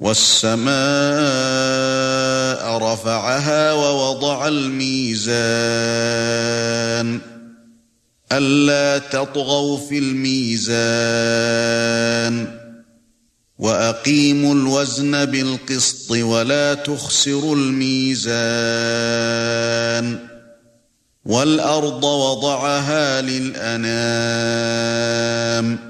وَالسَّمَاءَ رَفَعَهَا وَوَضَعَ الْمِيزَانَ. أَلَّا تَطْغَوْا فِي الْمِيزَانِ. وَأَقِيمُوا الْوَزْنَ بِالْقِسْطِ وَلَا تُخْسِرُوا الْمِيزَانَ. وَالْأَرْضَ وَضَعَهَا لِلْأَنَامِ.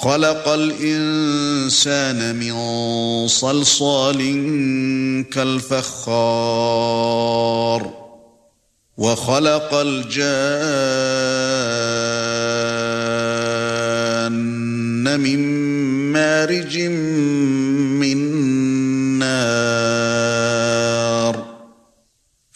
خَلَقَ الْإِنسَانَ مِنْ صَلْصَالٍ كَالْفَخَّارِ وَخَلَقَ الْجَانَّ مِنْ مَارِجٍ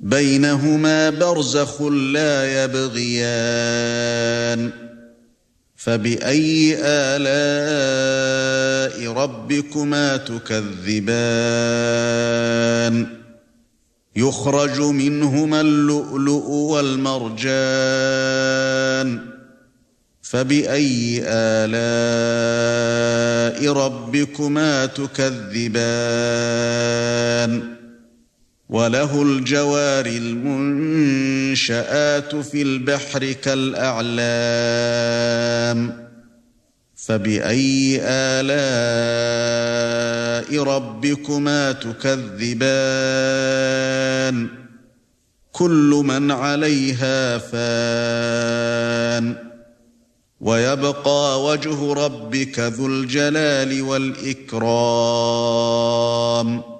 بَيْنَهُمَا بَرْزَخٌ لَّا يَبْغِيَانِ. فَبِأَيِّ آلَاءِ رَبِّكُمَا تُكَذِّبَانِ؟ يُخْرَجُ مِنْهُمَا اللُّؤْلُؤُ وَالْمَرْجَانُ. فَبِأَيِّ آلَاءِ رَبِّكُمَا تُكَذِّبَانِ؟ وَلَهُ الْجَوَارِ الْمُنشَآتُ فِي الْبَحْرِ كَالْأَعْلَامِ. فَبِأَيِّ آلَاءِ رَبِّكُمَا تُكَذِّبَانِ؟ كُلُّ مَنْ عَلَيْهَا فَانٍ. وَيَبْقَى وَجْهُ رَبِّكَ ذُو الْجَلَالِ وَالْإِكْرَامِ.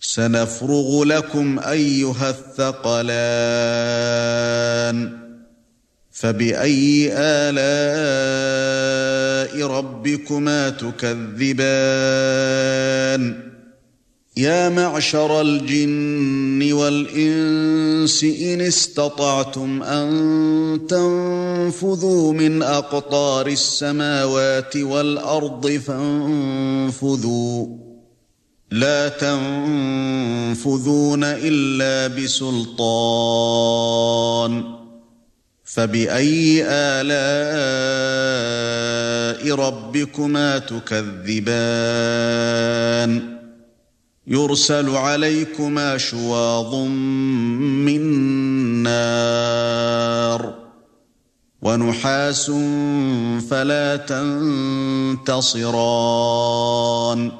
سنفرغ لكم أيها الثقلان فبأي آلاء ربكما تكذبان يا معشر الجن والإنس إن استطعتم أن تنفذوا من أقطار السماوات والأرض فانفذوا لا تنفذون إلا بسلطان. فبأي آلاء ربكما تكذبان؟ يرسل عليكما شواظ من نار. ونحاس فلا تنتصران.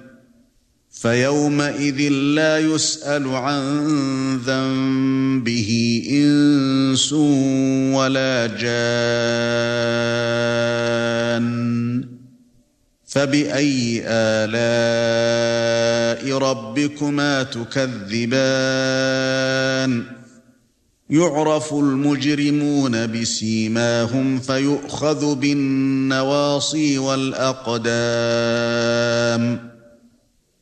فيومئذ لا يسأل عن ذنبه إنس ولا جان. فبأي آلاء ربكما تكذبان؟ يعرف المجرمون بسيماهم فيؤخذ بالنواصي والأقدام.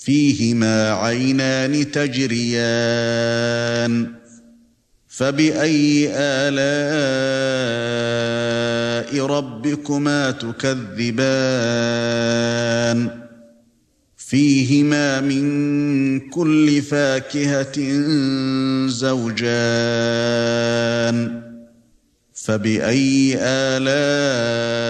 فيهما عينان تجريان فبأي آلاء ربكما تكذبان فيهما من كل فاكهة زوجان فبأي آلاء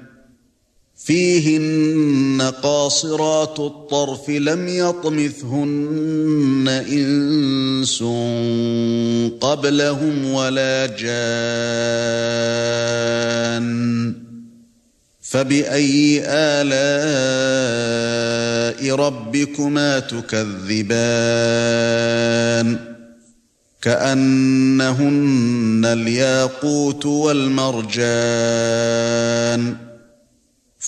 فيهن قاصرات الطرف لم يطمثهن إنس قبلهم ولا جان فبأي آلاء ربكما تكذبان كأنهن الياقوت والمرجان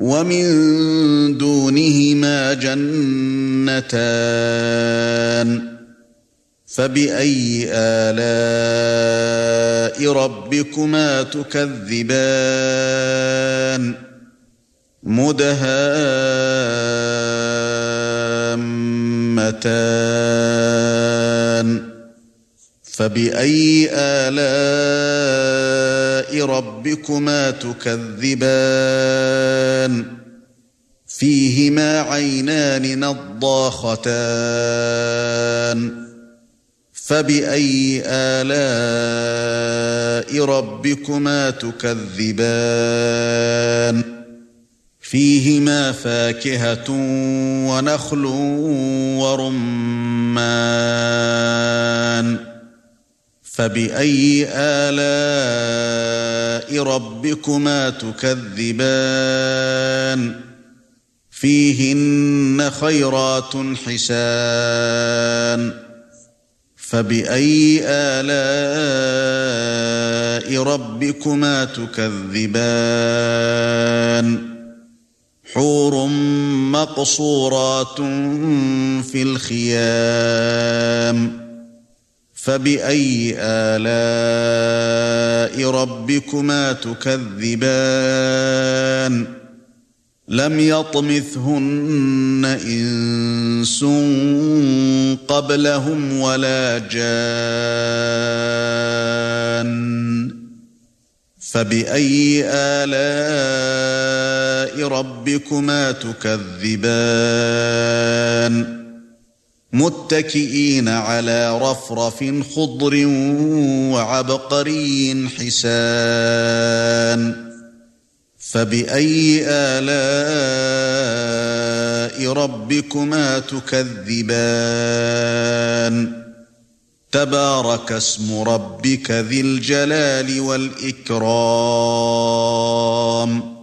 وَمِن دُونِهِمَا جَنَّتَانِ فَبِأَيِّ آلَاءِ رَبِّكُمَا تُكَذِّبَانِ مُدْهَامَّتَانِ فَبِأَيِّ آلَاءِ رَبِّكُمَا تُكَذِّبَانِ؟ فِيهِمَا عَيْنَانِ نَضَّاخَتَانِ. فَبِأَيِّ آلَاءِ رَبِّكُمَا تُكَذِّبَانِ؟ فِيهِمَا فَاكِهَةٌ وَنَخْلٌ وَرُمَّانٌ. فَبِأَيِّ آلَاءِ رَبِّكُمَا تُكَذِّبَانِ؟ فِيهِنَّ خَيْرَاتٌ حِسَانٌ. فَبِأَيِّ آلَاءِ رَبِّكُمَا تُكَذِّبَانِ؟ حور مقصورات في الخيام. فبأي آلاء ربكما تكذبان؟ لم يطمثهن إنس قبلهم ولا جان. فَبِأَيِّ آلَاءِ رَبِّكُمَا تُكَذِّبَانِ؟ مُتَّكِئِينَ عَلَى رَفْرَفٍ خُضْرٍ وَعَبْقَرِيٍّ حِسَانٍ. فَبِأَيِّ آلَاءِ رَبِّكُمَا تُكَذِّبَانِ؟ تبارك اسم ربك ذي الجلال والإكرام.